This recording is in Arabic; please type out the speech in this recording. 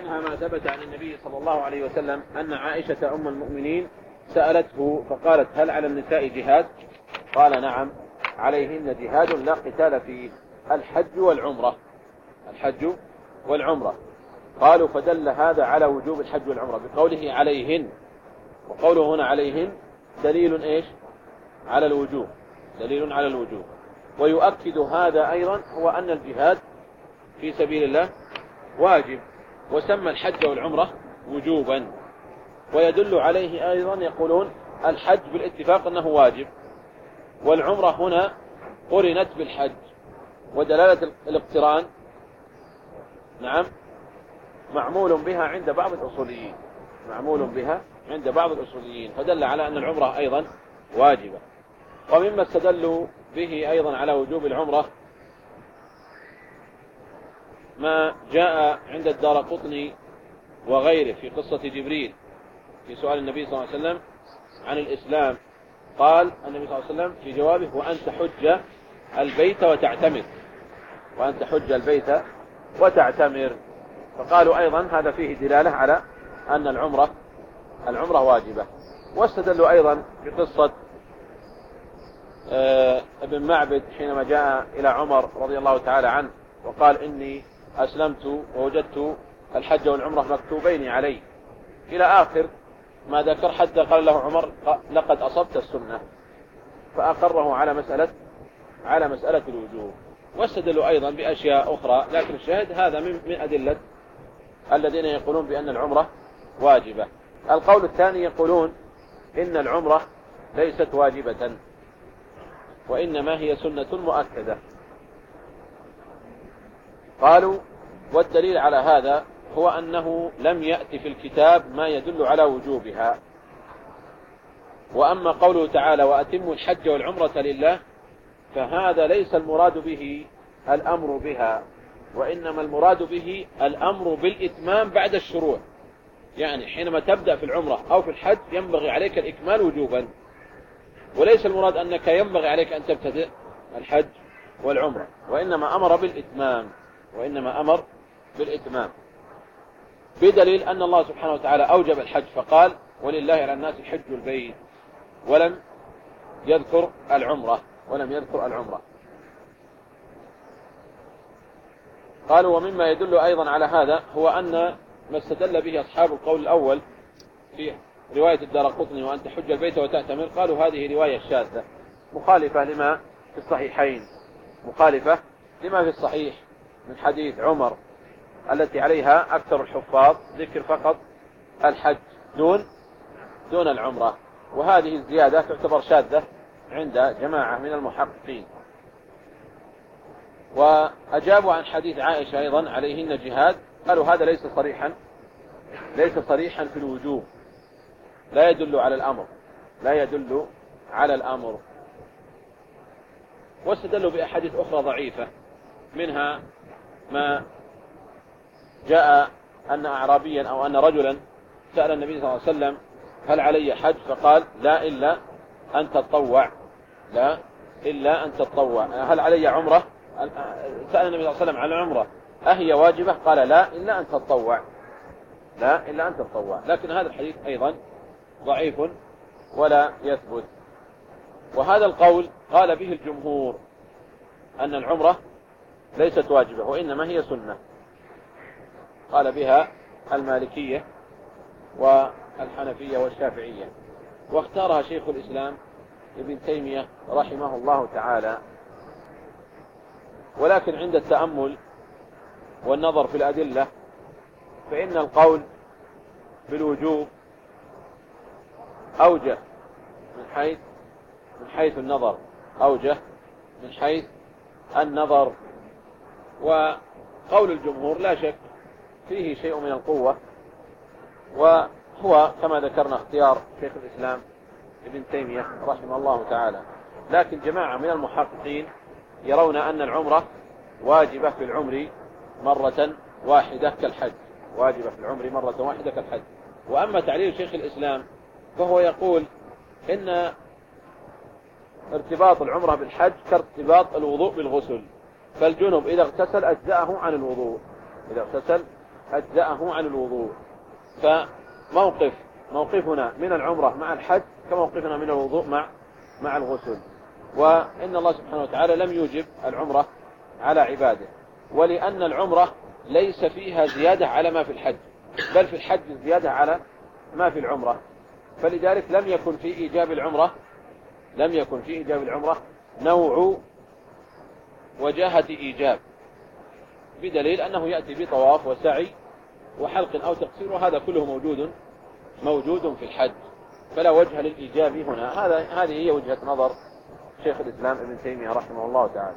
منها ما ثبت عن النبي صلى الله عليه وسلم أن عائشة أم المؤمنين سألته فقالت هل على النساء جهاد؟ قال نعم عليهن جهاد لا قتال فيه الحج والعمرة. الحج والعمرة. قالوا فدل هذا على وجوب الحج والعمرة بقوله عليهن. وقوله هنا عليهن دليل إيش؟ على الوجوب. دليل على الوجوب. ويؤكد هذا أيضا هو أن الجهاد في سبيل الله واجب. وسمى الحج والعمرة وجوبا. ويدل عليه أيضا يقولون الحج بالاتفاق أنه واجب. والعمرة هنا قرنت بالحج. ودلالة الاقتران نعم معمول بها عند بعض الأصوليين. معمول بها عند بعض الأصوليين. فدل على أن العمرة أيضا واجبة. ومما استدلوا به أيضا على وجوب العمرة ما جاء عند الدار قطني وغيره في قصة جبريل في سؤال النبي صلى الله عليه وسلم عن الإسلام. قال النبي صلى الله عليه وسلم في جوابه وأن تحج البيت وتعتمر. وأن تحج البيت وتعتمر. فقالوا أيضا هذا فيه دلالة على أن العمرة العمرة واجبة. واستدلوا أيضا بقصة آه، ابن معبد حينما جاء إلى عمر رضي الله تعالى عنه وقال إني أسلمت ووجدت الحج والعمرة مكتوبين علي. إلى آخر ما ذكر حتى قال له عمر لقد أصبت السنة. فأقره على مسألة على مسألة الوجوب. واستدلوا أيضا بأشياء أخرى لكن الشاهد هذا من, من أدلة الذين يقولون بأن العمرة واجبة. القول الثاني يقولون إن العمرة ليست واجبة وإنما هي سنة مؤكدة. قالوا والدليل على هذا هو أنه لم يأتي في الكتاب ما يدل على وجوبها. وأما قوله تعالى وأتموا الحج والعمرة لله فهذا ليس المراد به الأمر بها وإنما المراد به الأمر بالإتمام بعد الشروع. يعني حينما تبدأ في العمرة أو في الحج ينبغي عليك الإكمال وجوبا. وليس المراد أنك ينبغي عليك أن تبتدئ الحج والعمرة وإنما أمر بالإتمام وإنما أمر بالإتمام. بدليل أن الله سبحانه وتعالى أوجب الحج فقال ولله على الناس حج البيت ولم يذكر العمرة ولم يذكر العمرة. قالوا ومما يدل أيضا على هذا هو أن ما استدل به أصحاب القول الأول في رواية الدار قطني وأن تحج البيت وتأتمر قالوا هذه رواية شاذة مخالفة لما في الصحيحين مخالفة لما في الصحيح من حديث عمر التي عليها أكثر الحفاظ ذكر فقط الحج دون دون العمرة. وهذه الزيادة تعتبر شاذة عند جماعة من المحققين. وأجابوا عن حديث عائشة أيضا عليهن جهاد قالوا هذا ليس صريحا ليس صريحا في الوجوب. لا يدل على الأمر لا يدل على الأمر. واستدلوا بأحاديث أخرى ضعيفة منها ما جاء أن أعرابيا أو أن رجلا سأل النبي صلى الله عليه وسلم هل علي حج فقال لا إلا أن تتطوع. لا إلا أن تتطوع. هل علي عمرة؟ سأل النبي صلى الله عليه وسلم عن العمرة أهي واجبة؟ قال لا إلا أن تتطوع. لا إلا أن تتطوع. لكن هذا الحديث أيضا ضعيف ولا يثبت. وهذا القول قال به الجمهور أن العمرة ليست واجبة وإنما هي سنة. قال بها المالكية والحنفية والشافعية. واختارها شيخ الإسلام ابن تيمية رحمه الله تعالى. ولكن عند التأمل والنظر في الأدلة فإن القول بالوجوب أوجه من حيث من حيث النظر أوجه من حيث النظر. وقول الجمهور لا شك فيه شيء من القوة وهو كما ذكرنا اختيار شيخ الإسلام ابن تيمية رحمه الله تعالى. لكن جماعة من المحققين يرون أن العمرة واجبة في العمر مرة واحدة كالحج. واجبة في العمر مرة واحدة كالحج. وأما تعليل شيخ الإسلام فهو يقول إن ارتباط العمرة بالحج كارتباط الوضوء بالغسل. فالجنب إذا اغتسل أجزأه عن الوضوء. إذا اغتسل أجزأه عن الوضوء. فموقف موقفنا من العمرة مع الحج كموقفنا من الوضوء مع مع الغسل. وإن الله سبحانه وتعالى لم يوجب العمرة على عباده. ولأن العمرة ليس فيها زيادة على ما في الحج بل في الحج زيادة على ما في العمرة. فلذلك لم يكن في إيجاب العمرة لم يكن في إيجاب العمرة نوع وجاهة إيجاب بدليل أنه يأتي بطواف وسعي وحلق أو تقصير وهذا كله موجود موجود في الحج. فلا وجه للإيجاب هنا. هذا هذه هي وجهة نظر شيخ الإسلام ابن تيمية رحمه الله تعالى.